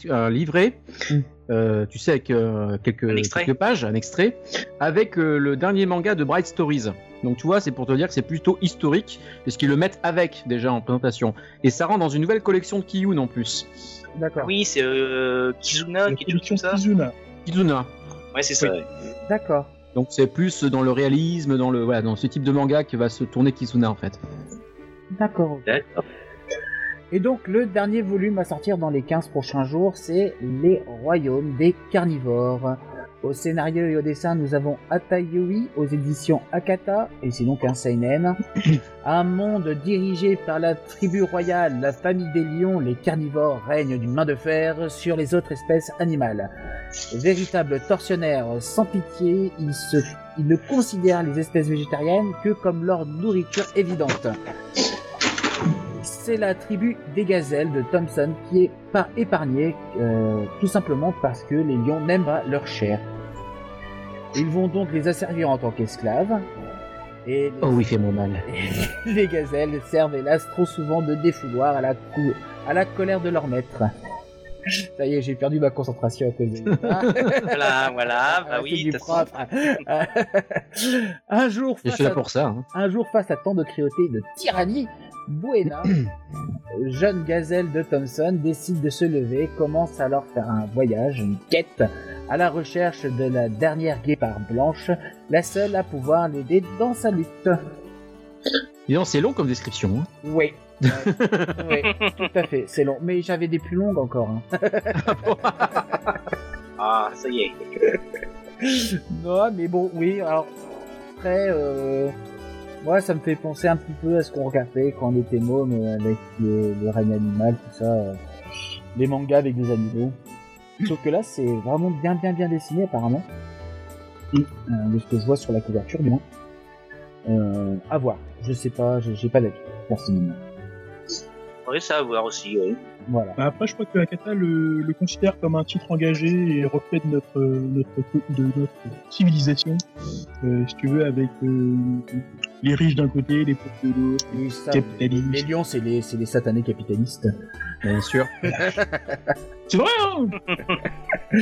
un, livret, Mm. euh, tu sais, avec euh, quelques, pages, un extrait, avec euh, le dernier manga de Bright Stories. Donc tu vois, c'est pour te dire que c'est plutôt historique, puisqu'ils le mettent avec déjà en présentation. Et ça rentre dans une nouvelle collection de Kiyun en plus. D'accord. Oui, c'est euh, Kizuna, quelque chose production comme ça. Kizuna. Kizuna. Ouais, c'est ça. Oui. D'accord. Donc c'est plus dans le réalisme, dans le voilà, dans ce type de manga que va se tourner Kizuna en fait. D'accord. D'accord. Et donc, le dernier volume à sortir dans les 15 prochains jours, c'est Les Royaumes des Carnivores. Au scénario et au dessin, nous avons Atayui aux éditions Akata, et c'est donc un seinen. Un monde dirigé par la tribu royale, la famille des lions, les carnivores règnent d'une main de fer sur les autres espèces animales. Véritables tortionnaires sans pitié, ils, se, ils ne considèrent les espèces végétariennes que comme leur nourriture évidente. C'est la tribu des gazelles de Thompson qui est pas épargnée, euh, tout simplement parce que les lions n'aiment pas leur chair. Ils vont donc les asservir en tant qu'esclaves. Et les, Oh oui, fait mon mal. les gazelles servent hélas trop souvent de défouloir à la, cou- à la colère de leur maître. Ça y est, j'ai perdu ma concentration à cause de. Voilà, voilà, bah Ah, oui. du façon. propre. un jour, Je face suis là à pour ça. hein. un jour, face à tant de cruauté et de tyrannie, Buena, jeune gazelle de Thompson, décide de se lever, commence alors faire un voyage, une quête, à la recherche de la dernière guépard blanche, la seule à pouvoir l'aider dans sa lutte. Donc, c'est long comme description. hein. Oui. oui, tout à fait, c'est long. Mais j'avais des plus longues encore. hein. Ah, ça y est. non, mais bon, oui, alors, très... Euh... Moi, ça me fait penser un petit peu à ce qu'on regardait quand on était môme euh, avec le, le règne animal, tout ça. euh, les mangas avec des animaux. Sauf que là, c'est vraiment bien, bien, bien dessiné, apparemment. Et, euh, de ce que je vois sur la couverture, du moins. Euh, à voir. Je sais pas, j'ai j'ai pas d'avis, personnellement. Faudrait ça à voir aussi, oui. Voilà. Bah, après, je crois que Akata le, le considère comme un titre engagé et reflet de notre, notre, de notre civilisation. Euh, si tu veux, avec euh, les riches d'un côté, les pauvres de l'autre. Oui, Capitalisme. les lions, c'est les, c'est les satanés capitalistes. Bien sûr. C'est vrai, hein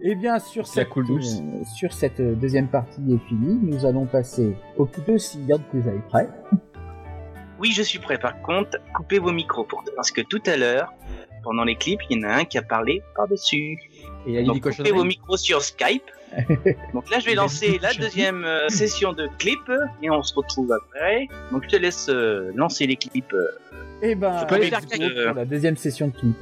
Et bien sur la cette, cool douce. euh, sur cette deuxième partie est finie, nous allons passer au dossier que vous avez prêt. Oui, je suis prêt. Par contre, coupez vos micros pour... parce que tout à l'heure, pendant les clips, il y en a un qui a parlé par-dessus. Et il y a Donc coupez vos micros sur Skype. Donc là, je vais lancer la deuxième euh, session de clips et on se retrouve après. Donc je te laisse euh, lancer les clips. euh. Et ben, Je peux faire pour la deuxième session de clip.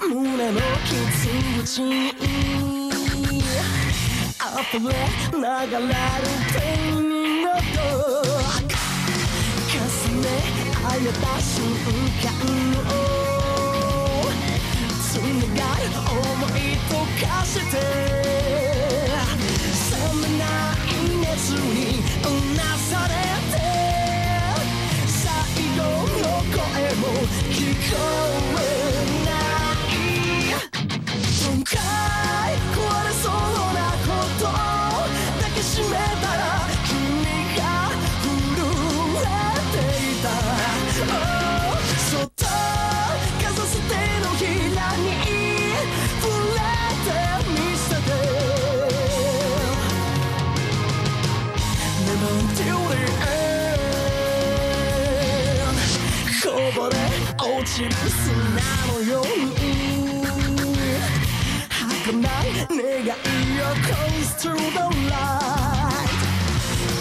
胸の傷口溢れ流れるペンの音重ね合えた瞬間を繋がい思いと化して冷めない熱にうなされて最後の声も聞こえるしな砂の夜儚い願い。を Close to the light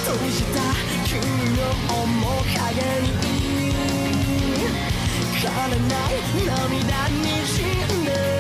閉じた君の面影に枯れない涙にしんで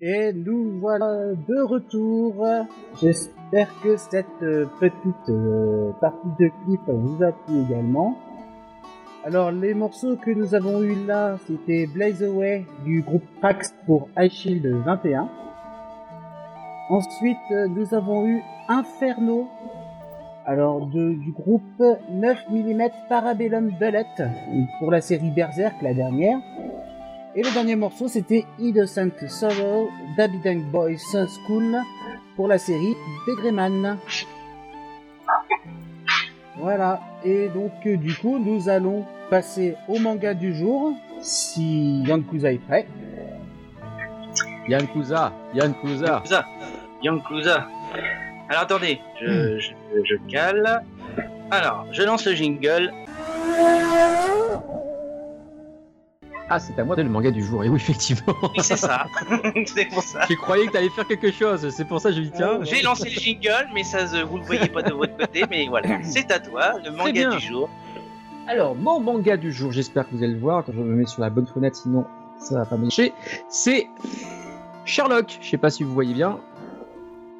Et nous voilà de retour. J'espère que cette euh, petite euh, partie de clip vous a plu également. Alors les morceaux que nous avons eu là, c'était Blaze Away du groupe Pax pour High Shield 21. Ensuite, euh, nous avons eu Inferno, alors du groupe 9 mm Parabellum Bullet pour la série Berserk, la dernière. Et le dernier morceau, c'était Innocent Sorrow d'Abidang Boys School pour la série Degreman. Voilà, et donc euh, du coup, nous allons passer au manga du jour, si Yankuza est prêt. Yann Kuza, Yann Kuza. Yakuza. Yakuza. Alors attendez, je, je, je cale. Alors, je lance le jingle. Ah, c'est à moi de le manga du jour. Et oui, effectivement. Et c'est ça. c'est pour ça. J'ai croyé que t'allais faire quelque chose. C'est pour ça que je dis tiens. J'ai lancé le jingle, mais ça, se- vous le voyez pas de votre côté. Mais voilà, c'est à toi, le manga du jour. Alors, mon manga du jour, j'espère que vous allez le voir quand je me mets sur la bonne fenêtre, sinon ça va pas marcher. C'est Sherlock. Je sais pas si vous voyez bien.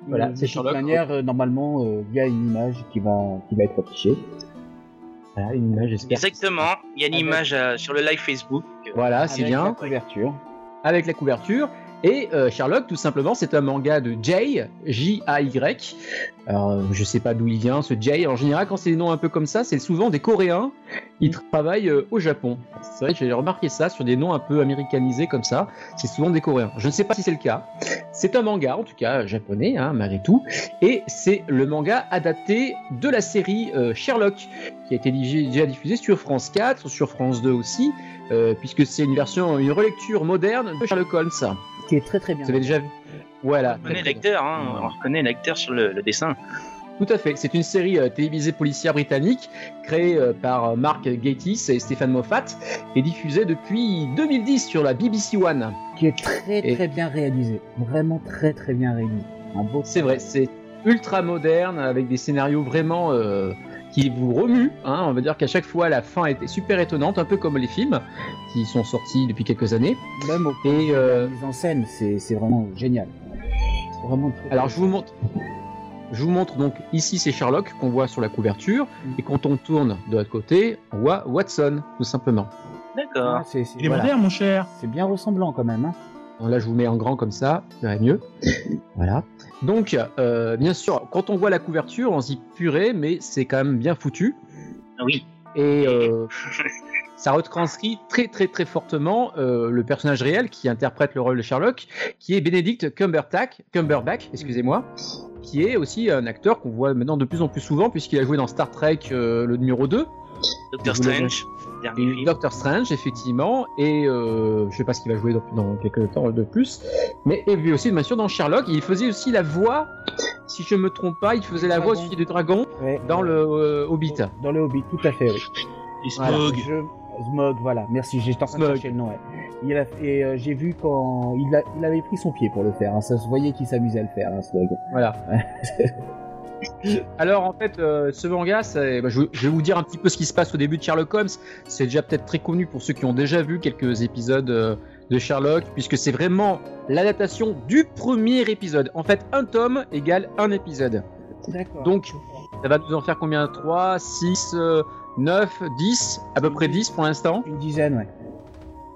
Voilà, Euh, c'est de toute Sherlock. manière, euh, normalement, euh, il y a une image qui va, qui va être affichée. Voilà, une image, j'espère. Exactement. Il y a une Avec- image euh, sur le live Facebook. Voilà, c'est avec La bien. couverture. Avec la couverture. Et euh, Sherlock, tout simplement, c'est un manga de Jay, J-A-Y. Alors, euh, je sais pas d'où il vient, ce Jay. En général, quand c'est des noms un peu comme ça, c'est souvent des Coréens qui travaillent euh, au Japon. C'est vrai que j'ai remarqué ça sur des noms un peu américanisés comme ça. C'est souvent des Coréens. Je ne sais pas si c'est le cas. C'est un manga, en tout cas japonais, hein, malgré tout. Et c'est le manga adapté de la série euh, Sherlock, qui a été déjà diffusée sur France 4, sur France 2 aussi, euh, puisque c'est une version, une relecture moderne de Sherlock Holmes. Qui est très très bien. Vous avez déjà vu? Voilà. On reconnaît l'acteur, hein, on reconnaît l'acteur sur le, le dessin. Tout à fait. C'est une série euh, télévisée policière britannique créée euh, par euh, Mark Gatiss et Stéphane Moffat et diffusée depuis 2010 sur la BBC One. Qui est très Et- très bien réalisé. Vraiment très très bien réalisé. Un beau C'est vrai, c'est ultra moderne avec des scénarios vraiment euh, qui vous remuent. hein. On va dire qu'à chaque fois la fin était super étonnante, un peu comme les films qui sont sortis depuis quelques années. Même au Et la mise en scène, c'est vraiment génial. C'est vraiment très Alors je vous montre. Je vous montre donc ici c'est Sherlock qu'on voit sur la couverture et quand on tourne de l'autre côté on voit Watson tout simplement. D'accord. Ah, c'est c'est- Il est voilà. moderne, mon cher. C'est bien ressemblant quand même. Hein. Bon, là je vous mets en grand comme ça, ça irait mieux. Voilà. Donc euh, bien sûr quand on voit la couverture on se dit purée mais c'est quand même bien foutu Oui. et euh, ça retranscrit très très très fortement euh, le personnage réel qui interprète le rôle de Sherlock, qui est Benedict Cumberbatch, Cumberbatch, excusez-moi, qui est aussi un acteur qu'on voit maintenant de plus en plus souvent puisqu'il a joué dans Star Trek euh, le numéro 2, Doctor Strange, et. Doctor Strange effectivement, et euh, je sais pas ce qu'il va jouer dans, dans quelques temps de plus, mais et lui aussi bien sûr dans Sherlock, il faisait aussi la voix, si je me trompe pas, il faisait la voix Dragon. aussi du dragon Ouais. dans le euh, Hobbit. Dans le Hobbit, tout à fait, oui. Et Voilà, Smog. je- Smog, voilà. Merci, j'étais en train de Smog. chercher le nom. ouais. Il a, et euh, j'ai vu quand il, a, il avait pris son pied pour le faire. hein. Ça se voyait qu'il s'amusait à le faire, hein, Smog. Voilà. Alors en fait, euh, ce manga, bah, je, je vais vous dire un petit peu ce qui se passe au début de Sherlock Holmes. C'est déjà peut-être très connu pour ceux qui ont déjà vu quelques épisodes euh, de Sherlock, puisque c'est vraiment l'adaptation du premier épisode. En fait, un tome égale un épisode. D'accord. Donc, ça va nous en faire combien? 3, 6, 9, 10 À peu près 10 pour l'instant. Une dizaine, ouais.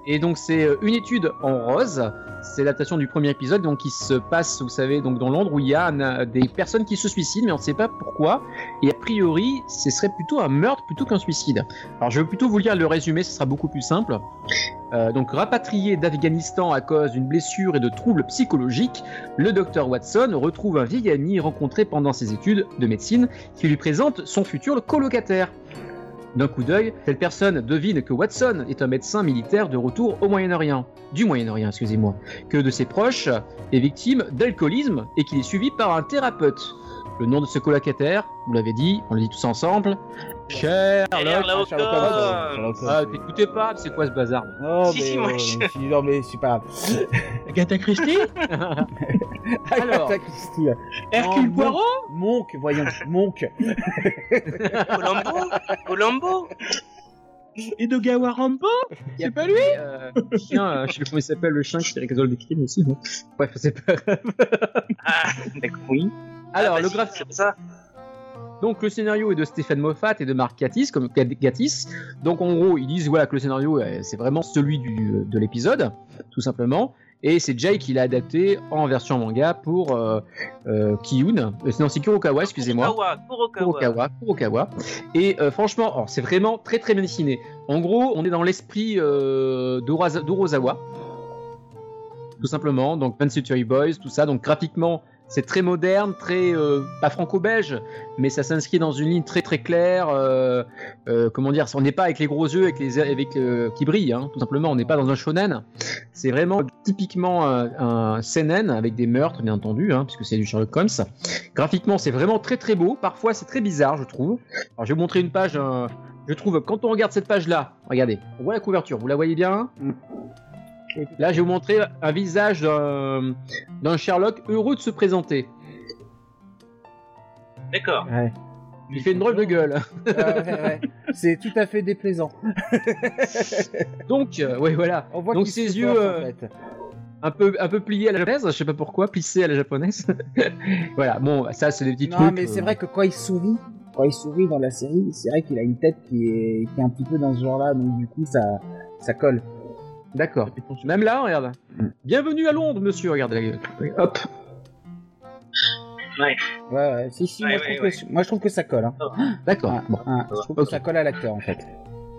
Et donc c'est euh, une étude en rose. C'est l'adaptation du premier épisode, donc qui se passe, vous savez, donc dans Londres où il y a un- des personnes qui se suicident, mais on ne sait pas pourquoi. Et a priori, ce serait plutôt un meurtre plutôt qu'un suicide. Alors je vais plutôt vous lire le résumé, ce sera beaucoup plus simple. Euh, donc rapatrié d'Afghanistan à cause d'une blessure et de troubles psychologiques, le docteur Watson retrouve un vieil ami rencontré pendant ses études de médecine qui lui présente son futur colocataire. D'un coup d'œil, cette personne devine que Watson est un médecin militaire de retour au Moyen-Orient, du Moyen-Orient, excusez-moi, que de ses proches est victime d'alcoolisme et qu'il est suivi par un thérapeute. Le nom de ce colocataire, vous l'avez dit, on le dit tous ensemble, Sherlock. Sherlock Sherlock Holmes. Holmes. Ah, t'écoutez pas, c'est quoi ce bazar Non, Si, mais, si, moi, euh, je- si, non, mais c'est pas grave. Agatha Christie Alors. Agatha Christie. Hercule Non, Poirot Monk, voyons, Monk. Colombo Colombo Et de Gawa Rampo Il y a C'est pas lui euh, chien, euh, je sais plus comment il s'appelle, le chien qui résolve des crimes aussi. non? Bref, c'est pas grave. Ah, d'accord, oui. Alors, Ah, bah le c'est ça. Donc le scénario est de Stéphane Moffat et de Marc Gatiss, comme Gatiss. Donc en gros, ils disent voilà que le scénario euh, c'est vraiment celui du, de l'épisode, tout simplement. Et c'est Jay qui l'a adapté en version manga pour euh, euh, Kiyun. Euh, non, c'est Kurokawa, excusez-moi. Kurokawa, Kurokawa. Kurokawa, Kurokawa. Et euh, franchement, c'est vraiment très très bien dessiné. En gros, on est dans l'esprit euh, d'Urosawa. Tout simplement, donc 20 Century Boys, tout ça. Donc graphiquement, c'est très moderne, très euh, pas franco-belge, mais ça s'inscrit dans une ligne très très claire. euh, euh, comment dire On n'est pas avec les gros yeux, avec les avec qui brillent, hein, tout simplement. On n'est pas dans un shonen. C'est vraiment typiquement un, un seinen avec des meurtres, bien entendu, hein, puisque c'est du Sherlock Holmes. Graphiquement, c'est vraiment très très beau. Parfois, c'est très bizarre, je trouve. Alors, je vais vous montrer une page. je trouve quand on regarde cette page-là, regardez, on voit la couverture. Vous la voyez bien? Là, je vais vous montrer un visage d'un Sherlock heureux de se présenter. D'accord. Ouais. Il fait une drôle de gueule. Ouais, ouais, ouais. C'est tout à fait déplaisant. Donc, euh, ouais, voilà. On voit Donc ses se yeux, euh, en fait. Un peu, un peu pliés à la japonaise, je sais pas pourquoi, plissés à la japonaise. voilà, bon, ça, c'est des petits Non, trucs. mais c'est euh, vrai que quand il sourit, quand il sourit dans la série, c'est vrai qu'il a une tête qui est, qui est un petit peu dans ce genre-là, donc du coup ça, ça colle. D'accord. Même là, regarde. Bienvenue à Londres, monsieur. Regarde. là. Hop. Ouais. Ouais, ouais, si, si, Ouais, moi, je ouais, trouve que, moi je trouve que ça colle. Hein. D'accord. Ah, Bon. ah, je trouve que ça colle à l'acteur en fait.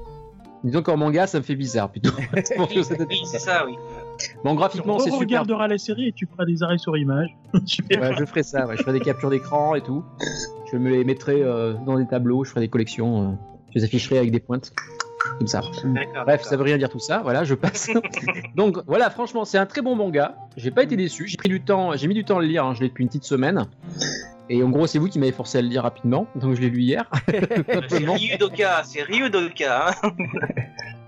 Disons qu'en manga, ça me fait bizarre plutôt. C'est pour Oui, ça que oui, c'est ça, oui. bon, graphiquement, c'est On super. regardera la série et tu feras des arrêts sur image. Tu verras. Ouais, je ferai ça. ouais. Je ferai des captures d'écran et tout. Je me les mettrai euh, dans des tableaux. Je ferai des collections. euh, je les afficherai avec des pointes. Comme ça. D'accord. Bref, ça veut rien dire tout ça. Voilà, je passe. Donc voilà, franchement, c'est un très bon manga. J'ai pas été déçu. J'ai pris du temps. J'ai mis du temps à le lire. hein. Je l'ai depuis une petite semaine. Et en gros, c'est vous qui m'avez forcé à le lire rapidement. Donc je l'ai lu hier. C'est. Ryudoka, c'est Ryudoka. Hein.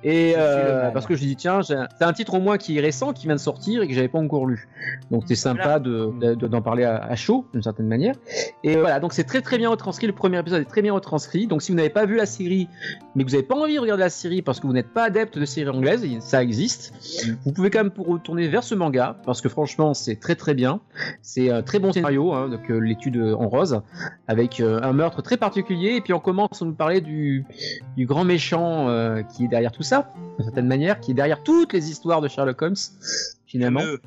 Et euh, parce que je dis tiens, c'est un titre au moins qui est récent, qui vient de sortir et que j'avais pas encore lu. Donc c'est sympa de- de- de- d'en parler à, à chaud d'une certaine manière. Et voilà, donc c'est très très bien retranscrit. Le premier épisode est très bien retranscrit. Donc si vous n'avez pas vu la série, mais que vous n'avez pas envie de regarder la série parce que vous n'êtes pas adepte de séries anglaises, ça existe. Vous pouvez quand même pour retourner vers ce manga parce que franchement c'est très très bien. C'est un très bon scénario, hein, donc euh, en rose avec euh, un meurtre très particulier et puis on commence à nous parler du, du grand méchant euh, qui est derrière tout ça, d'une certaine manière, qui est derrière toutes les histoires de Sherlock Holmes, finalement. Le,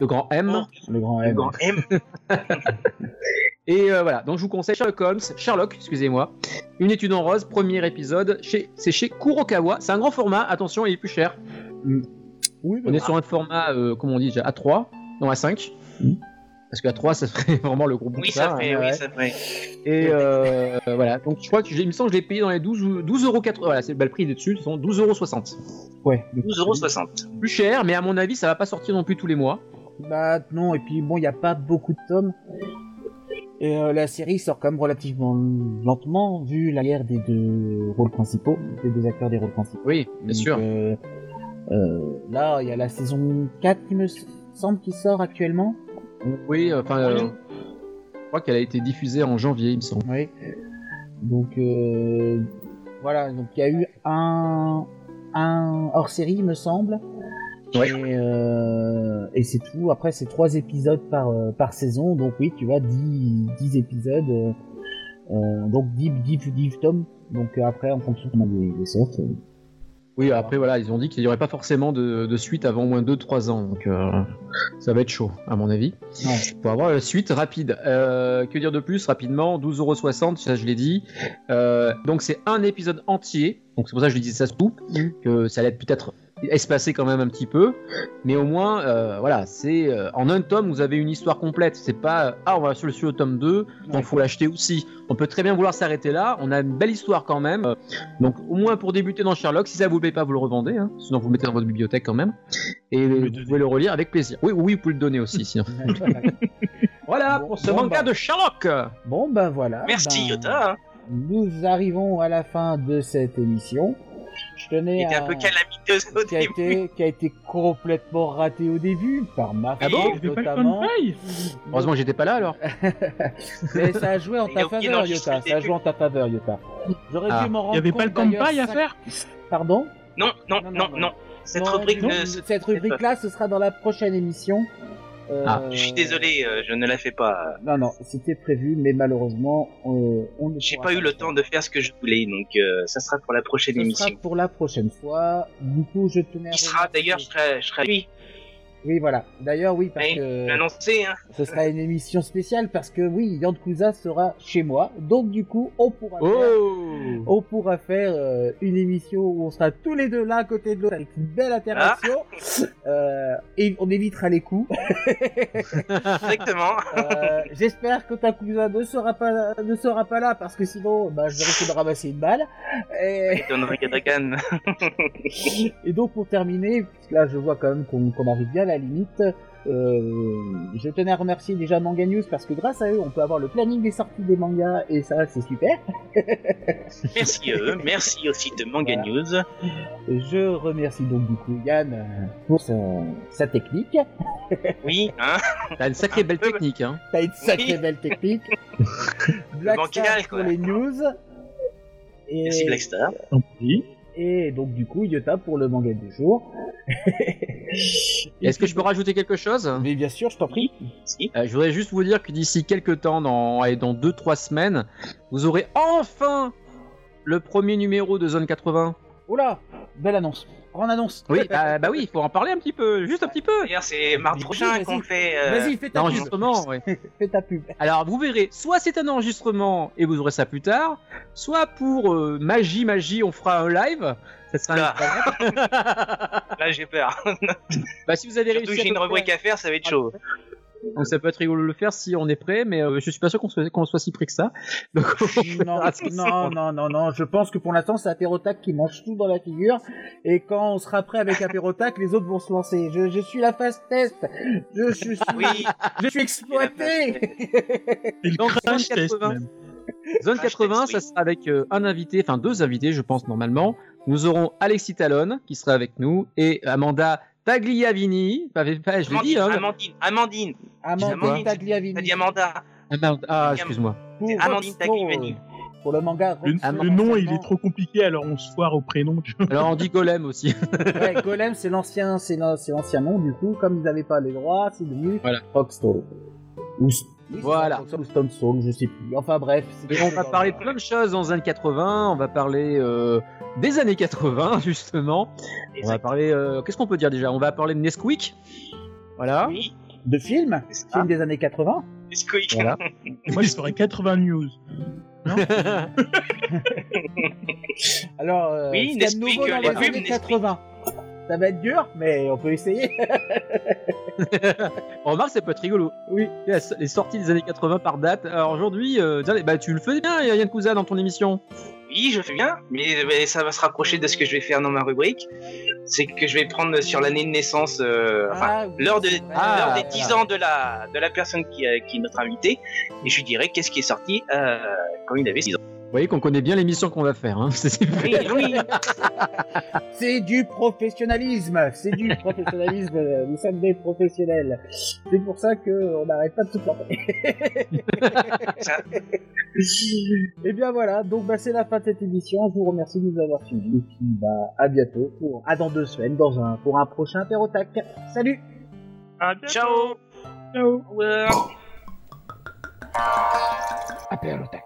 Le grand M. Oh. Le grand le M. grand M. Et euh, voilà, donc je vous conseille Sherlock Holmes, Sherlock, excusez-moi, une étude en rose, premier épisode, chez, c'est chez Kurokawa. C'est un grand format, attention, il est plus cher. Oui, On est sur un format, euh, comment on dit déjà, A3, non A5. Parce que A3, ça ferait vraiment le gros bout Oui, ça fait, ouais. oui, ça fait. Et euh, voilà, donc je crois que j'ai, il me semble que je l'ai payé dans les 12 ou 12 euros Voilà, c'est le prix dessus, ce sont 12,60 euros. Ouais. 12,60€. Plus cher, mais à mon avis, ça va pas sortir non plus tous les mois. Bah non, et puis bon, il n'y a pas beaucoup de tomes. Et euh, la série sort quand même relativement lentement, vu la guerre des deux rôles principaux, des deux acteurs des rôles principaux. Oui, bien Donc, sûr. euh, euh, là, il y a la saison 4 qui me semble qui sort actuellement. Oui, enfin, euh, je crois qu'elle a été diffusée en janvier, il me semble. Oui. Donc euh, voilà, donc il y a eu un, un hors série, me semble. Ouais. Et, euh, et c'est tout. Après, c'est trois épisodes par, euh, par saison. Donc oui, tu vois, 10, 10 épisodes. euh, euh, donc 10, 10, 10 tomes. Donc euh, après, en fonction de comment les, les sortent. Oui, après, voilà, ils ont dit qu'il n'y aurait pas forcément de, de suite avant au moins 2-3 ans. Donc, euh, ça va être chaud, à mon avis. Pour avoir la suite rapide. Euh, que dire de plus rapidement? 12,60€, ça je l'ai dit. Euh, donc, c'est un épisode entier. Donc, c'est pour ça que je disais ça se coupe. Que ça allait être peut-être espacé quand même un petit peu. Mais au moins, euh, voilà, c'est euh, en un tome, vous avez une histoire complète. C'est pas, euh, ah, on va sur le, sur le tome 2, donc faut l'acheter aussi. On peut très bien vouloir s'arrêter là. On a une belle histoire quand même. Donc, au moins pour débuter dans Sherlock, si ça vous plaît pas, vous le revendez. Hein. Sinon, vous le mettez dans votre bibliothèque quand même. Et vous pouvez le relire avec plaisir. Oui, oui, vous pouvez le donner aussi. sinon. voilà Bon, pour ce bon, manga bah. de Sherlock. Bon, ben voilà. Merci, ben, Yoda. hein. Nous arrivons à la fin de cette émission. Je tenais Il était un peu calamiteuse au qui a début. été qui a été complètement raté au début par ma Ah bon Il avait pas le notamment. Heureusement que j'étais pas là alors. Mais ça a joué en Il ta faveur, Yota. Ça a joué en ta faveur, Yota. J'aurais Ah. dû m'en Il rendre y avait pas le compte, convoy à faire Non, non, non, Non, non, non, non, non. Cette Non, rubrique du- ne... cette rubrique-là, ce sera dans la prochaine émission. Euh, Ah. Je suis désolé, euh, je ne la fais pas. Non, non, c'était prévu, mais malheureusement, euh, on ne J'ai pas eu le temps de faire ce que je voulais, donc euh, ça sera pour la prochaine émission. sera pour la prochaine fois. Du coup, je tenais à Qui sera d'ailleurs, je serai, je serai lui. Oui, voilà. D'ailleurs, oui, parce Oui, que annoncé, hein. ce sera une émission spéciale parce que oui, Yankuza sera chez moi. Donc du coup, on pourra faire, Oh on pourra faire euh, une émission où on sera tous les deux là à côté de l'autre avec une belle interaction. Euh, et on évitera les coups. Exactement. Euh, J'espère que Takuza ne sera pas ne sera pas là parce que sinon, bah, je risque de ramasser une balle. Et... Et donc pour terminer, parce que là je vois quand même qu'on arrive bien à la limite, euh, je tenais à remercier déjà Manga News parce que grâce à eux on peut avoir le planning des sorties des mangas et ça c'est super. Merci à eux, merci aussi de Manga Voilà. News. Je remercie donc du coup Yann euh, pour sa, sa technique. Oui, hein. T'as une sacrée belle technique, hein. T'as une sacrée Oui. belle technique. Black Star pour les news. Et, Merci Blackstar. Et donc du coup Yota pour le manga du jour. Est-ce que je peux rajouter quelque chose? Mais bien sûr, je t'en prie. Si. Euh, Je voudrais juste vous dire que d'ici quelques temps, dans, allez, dans 2-3 semaines, vous aurez enfin le premier numéro de Zone 80. Oula, belle annonce. Grande annonce. Oui, bah, bah oui, il faut en parler un petit peu, juste un petit peu. D'ailleurs, c'est mardi Vas-y, prochain qu'on fait. euh, Vas-y, fais ta pub. Ouais. Fais ta pub. Alors vous verrez, soit c'est un enregistrement et vous aurez ça plus tard, soit pour euh, magie, magie, on fera un live. Ça sera Là. incroyable. Là, j'ai peur. Bah si vous avez Surtout réussi j'ai une rubrique à faire, ça va être chaud. Donc ça peut être rigolo de le faire si on est prêt, mais euh, je suis pas sûr qu'on soit, qu'on soit si prêt que ça. Donc Non, non, non, non, non, je pense que pour l'instant c'est Apérotac qui mange tout dans la figure et quand on sera prêt avec Apérotac, les autres vont se lancer. Je, je suis la phase test. Je, je suis, Oui, je suis exploité. Et le Donc, crash test 80. même. Zone Crash 80, test, ça sera avec euh, un invité, enfin deux invités, je pense normalement. Nous aurons Alexis Talon qui sera avec nous et Amanda Tagliavini. Je l'ai dit, Amandine, hein. Amandine, Amandine. Amandine. Tagliavini. T'as dit Amanda. Amanda- Ah, excuse-moi. C'est Amandine Tagliavini. Pour le manga. Le, nom, il est trop compliqué, alors on se foire au prénom. tu vois. Alors on dit Golem aussi. Ouais, Golem, c'est l'ancien, c'est l'an- c'est l'ancien nom, du coup, comme ils n'avaient pas les droits, c'est devenu Voilà. Rockstone. Ou, oui, Voilà. Stone Soul, je sais plus. Enfin bref. on va parler de plein de choses dans les années 80. On va parler euh, des années 80 justement. On va parler. euh, Qu'est-ce qu'on peut dire déjà? On va parler de Nesquik. Voilà. Oui, De films, ça. films des années 80. Biscuit. Voilà. Moi, je ferais 80 news. Alors, euh, Oui, ce qu'il y a de Nesquik, nouveau dans euh, les les années Nesquik. 80. Ça va être dur, mais on peut essayer. Remarque, ça peut être rigolo. Oui. Les les sorties des années 80 par date. Alors aujourd'hui, euh, tiens, bah, tu le faisais bien, Yann Cousin, dans ton émission. Oui, je fais bien, mais, mais ça va se rapprocher de ce que je vais faire dans ma rubrique. C'est que je vais prendre sur l'année de naissance, euh, enfin, Ah, oui, l'heure de. Ah, des voilà. 10 ans de la, de la personne qui, euh, qui est notre invité, et je lui dirai qu'est-ce qui est sorti euh, quand il avait 6 ans. Vous voyez qu'on connaît bien l'émission qu'on va faire. Hein. C'est- Oui, oui, C'est du professionnalisme. C'est du professionnalisme. Nous sommes des professionnels. C'est pour ça qu'on n'arrête pas de se planter. Et bien voilà, donc bah, c'est la fin de cette émission. Je vous remercie de nous avoir suivis. Et puis bah, à bientôt pour à dans deux semaines dans un pour un prochain Apérotac. Salut. ciao Ciao. Au revoir. Apérotac.